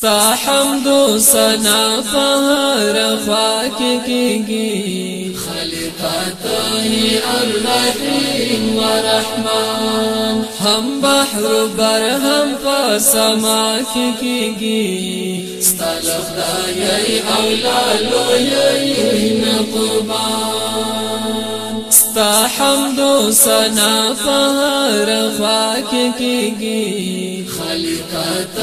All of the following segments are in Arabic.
ستا حمد و سنا فهر خواک کیگی خلقت الرحیم و رحمان۔ هم بحر بر هم فسما کیگی ستا لخدای اولالو یین قربان ستا حمد و سنا فهر خواک کیگی خلقت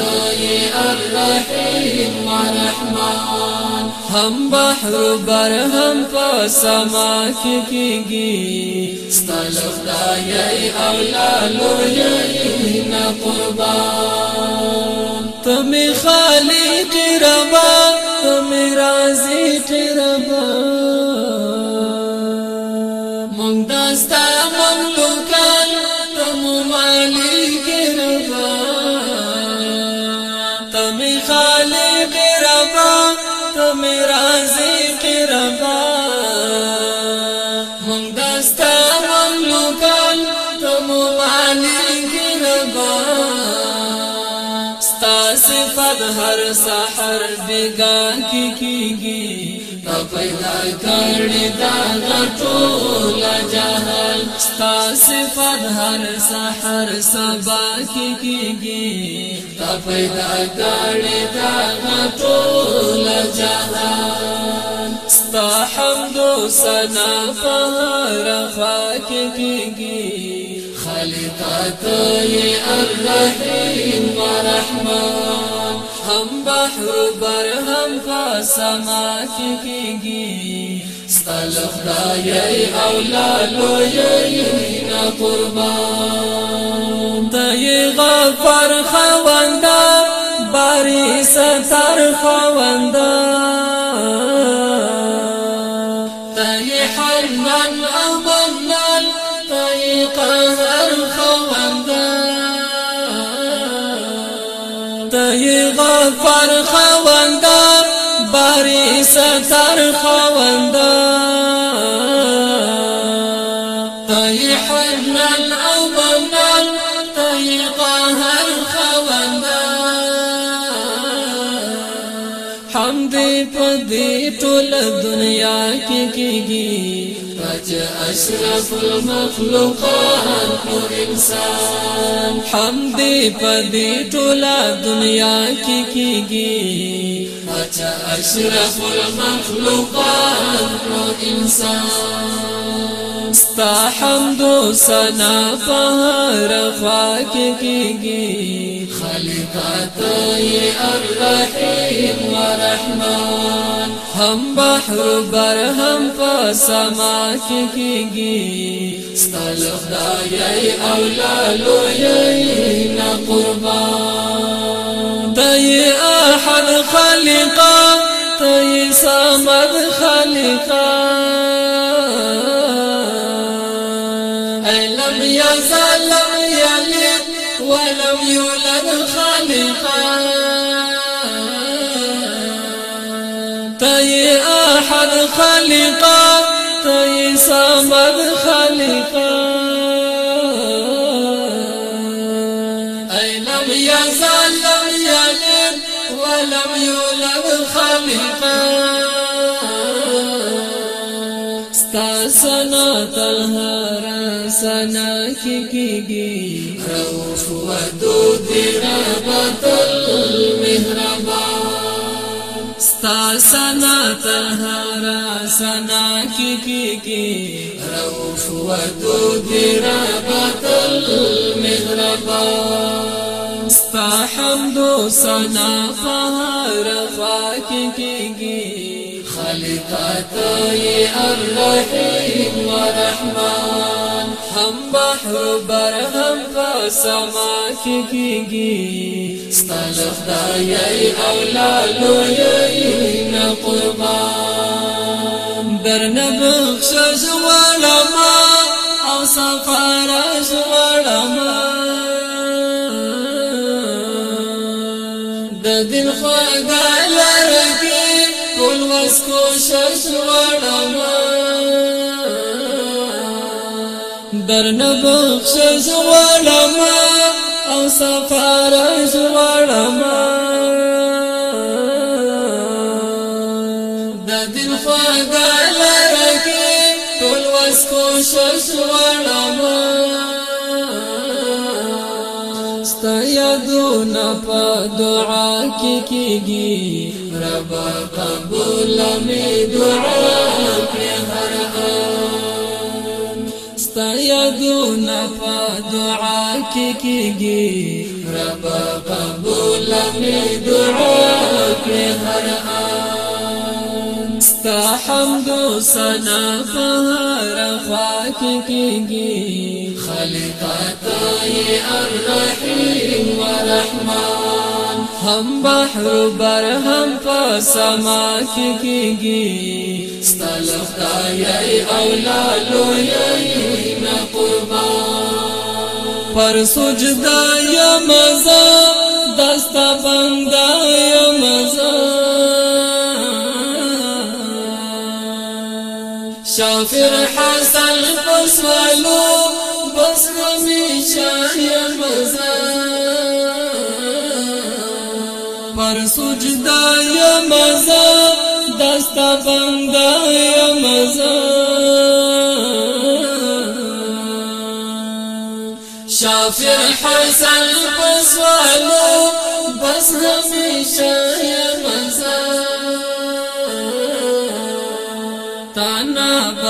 الرحیم و رحمان. هم بحر بر هم فسما کیگی ستلف دای اولالو یین قربان. تمی خالق صفت هر سحر بگا کی کیگی تا پیدا کړی دا غټول جهل. ستا صفت هر سحر سبا کی کیگی تا پیدا کړی دا غټول جهل. ستا حمد و سنا فهر خواک کیگی خلقت الرحیم و رحمان هم بحر بر هم په سما کې کېږي ستل خدای او لالو یې نه قربان. ته غفر خواندا باري ستر خواندا ته حنان او منان ته قهر باری ستر خواندا تای حنان أو منان تای قهر خواندا حمد پدی ټول دنیا کې کیږي پاچا اشرف المخلوقات نو انسان حمد پدې ټولا دنیا کې کیږي پاچا اشرف المخلوقات نو انسان ستا حمد او ثنا په هر خوا کې کیږي خالقات ای الرحیم ورحمان هم بحر بر هم فسما کیگی. ستلخ دای اولالو یین قربان. دی احد خلقا دی سمد خلقا لم يزل لم يلد ولم يولد خالقا احد خلقا دی سمد خلقا أي لم يزل لم يلد ولم يولد خالقا ستا سنا تلهارا سنا کی کیگی رؤوف ودود ربط سنا تلهارا سنا کی کیگی رؤوف ودود ربط المهربان ستا حمد و سنا فهر خواک کیگی خلقت بحر بر هم فسما کیگی استلف دای اولالو یین قربان درنه بخش زوالما أو سفر برنبوک سز غواړما او سفارز غواړما د دل خواږه لرکه ټول وس کوشش غواړما ستا یادونه په دعا کې کیږي. رب قبول مې دعا. په دعا کې کیږي رب قبول می دعا آن ستا حمد و ثنا په هر خوا کې کیږي خلقتي الرحيم ورحمن هم بحر بر هم په سما کې کیږي. ستلف دایي اولادو یې نه قربان. پر سجدا یا مزا شافر حسن بسوالو بس همیشه یا مزا پر سجدا یا مزا دستا بندا یا شافر حسن بسوالو بس همیشه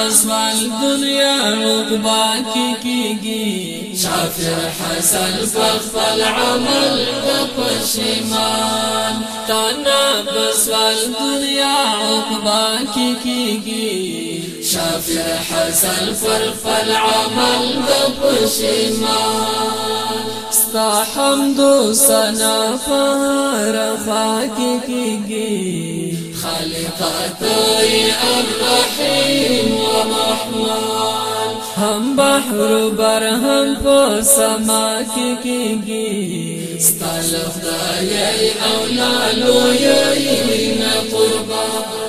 بسوال دنیا عقبا کی کیگی؟ شافر حسن فخفل عمل وپشیمان تانا بسوال دنیا عقبا کی کیگی؟ شافر حسن فرفل عمل وپشیمان ستا حمد سنا فهر خاکی خالقتي الرحيم ورحمن هم بحر بر هم په سما کیږي استلف دایي اولادو یې نه قربان.